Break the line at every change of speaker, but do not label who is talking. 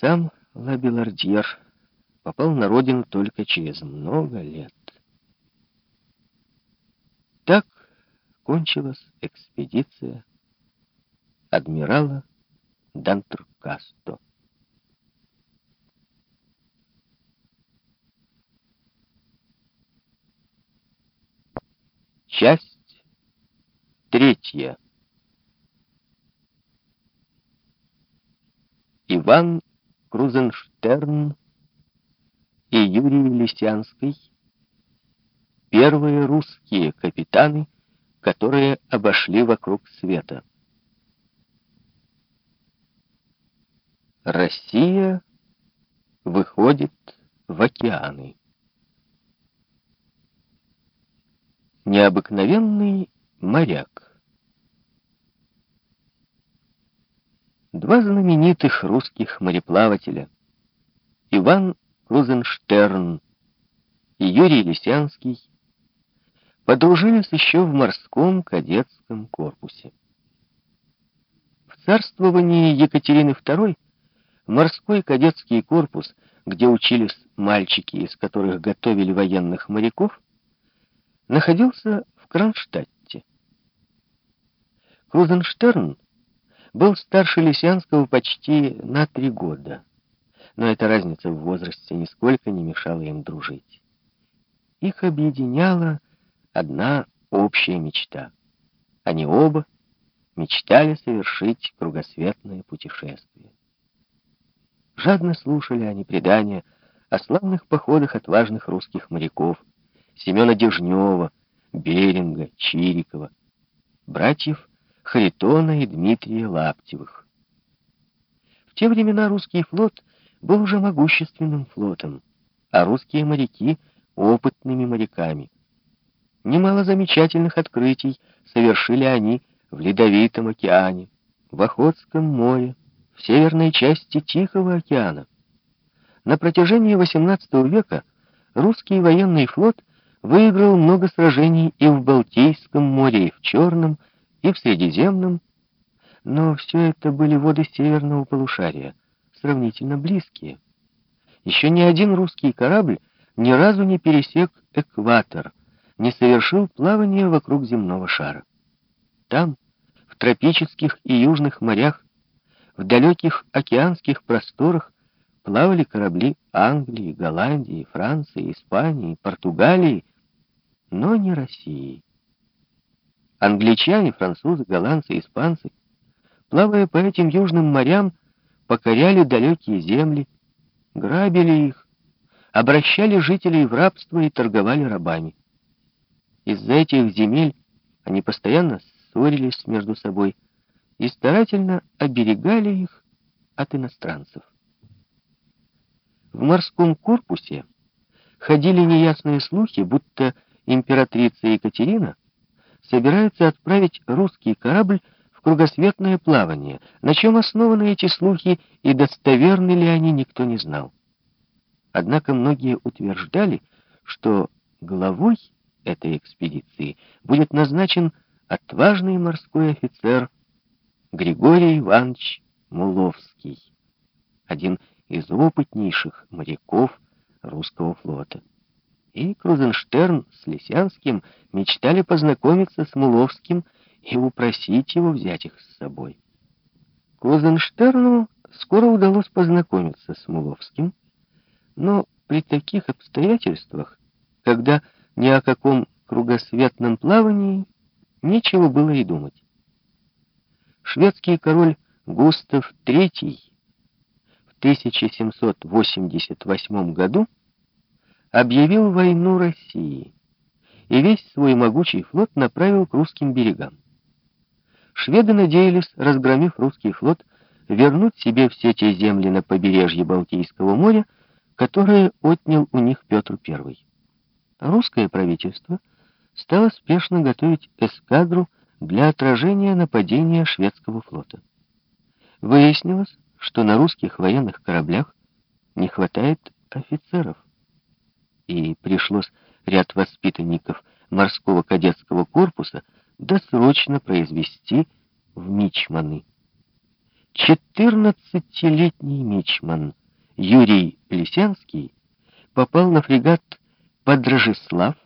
Сам Лабелардьер попал на родину только через много лет. Так кончилась экспедиция адмирала Дантркасто. Часть третья. Иван Крузенштерн и Юрий Лисянский — первые русские капитаны, которые обошли вокруг света. Россия выходит в океаны. Необыкновенный моряк. Два знаменитых русских мореплавателя Иван Крузенштерн и Юрий Лисянский подружились еще в морском кадетском корпусе. В царствовании Екатерины II морской кадетский корпус, где учились мальчики, из которых готовили военных моряков, находился в Кронштадте. Крузенштерн был старше Лисянского почти на три года, но эта разница в возрасте нисколько не мешала им дружить. Их объединяла одна общая мечта. Они оба мечтали совершить кругосветное путешествие. Жадно слушали они предания о славных походах отважных русских моряков Семена Дежнева, Беринга, Чирикова, братьев Харитона и Дмитрия Лаптевых. В те времена русский флот был уже могущественным флотом, а русские моряки — опытными моряками. Немало замечательных открытий совершили они в Ледовитом океане, в Охотском море, в северной части Тихого океана. На протяжении XVIII века русский военный флот выиграл много сражений и в Балтийском море, и в Черном, и в Средиземном, но все это были воды северного полушария, сравнительно близкие. Еще ни один русский корабль ни разу не пересек экватор, не совершил плавание вокруг земного шара. Там, в тропических и южных морях, в далеких океанских просторах плавали корабли Англии, Голландии, Франции, Испании, Португалии, но не России. Англичане, французы, голландцы, испанцы, плавая по этим южным морям, покоряли далекие земли, грабили их, обращали жителей в рабство и торговали рабами. Из-за этих земель они постоянно ссорились между собой и старательно оберегали их от иностранцев. В морском корпусе ходили неясные слухи, будто императрица Екатерина собирается отправить русский корабль в кругосветное плавание. На чем основаны эти слухи и достоверны ли они, никто не знал. Однако многие утверждали, что главой этой экспедиции будет назначен отважный морской офицер Григорий Иванович Муловский, один из опытнейших моряков русского флота и Крузенштерн с Лисянским мечтали познакомиться с Муловским и упросить его взять их с собой. Крузенштерну скоро удалось познакомиться с Муловским, но при таких обстоятельствах, когда ни о каком кругосветном плавании нечего было и думать. Шведский король Густав III в 1788 году объявил войну России и весь свой могучий флот направил к русским берегам. Шведы надеялись, разгромив русский флот, вернуть себе все те земли на побережье Балтийского моря, которые отнял у них Петр I. Русское правительство стало спешно готовить эскадру для отражения нападения шведского флота. Выяснилось, что на русских военных кораблях не хватает офицеров и пришлось ряд воспитанников морского кадетского корпуса досрочно произвести в мичманы. 14-летний мичман Юрий Лисянский попал на фрегат «Подрожеслав»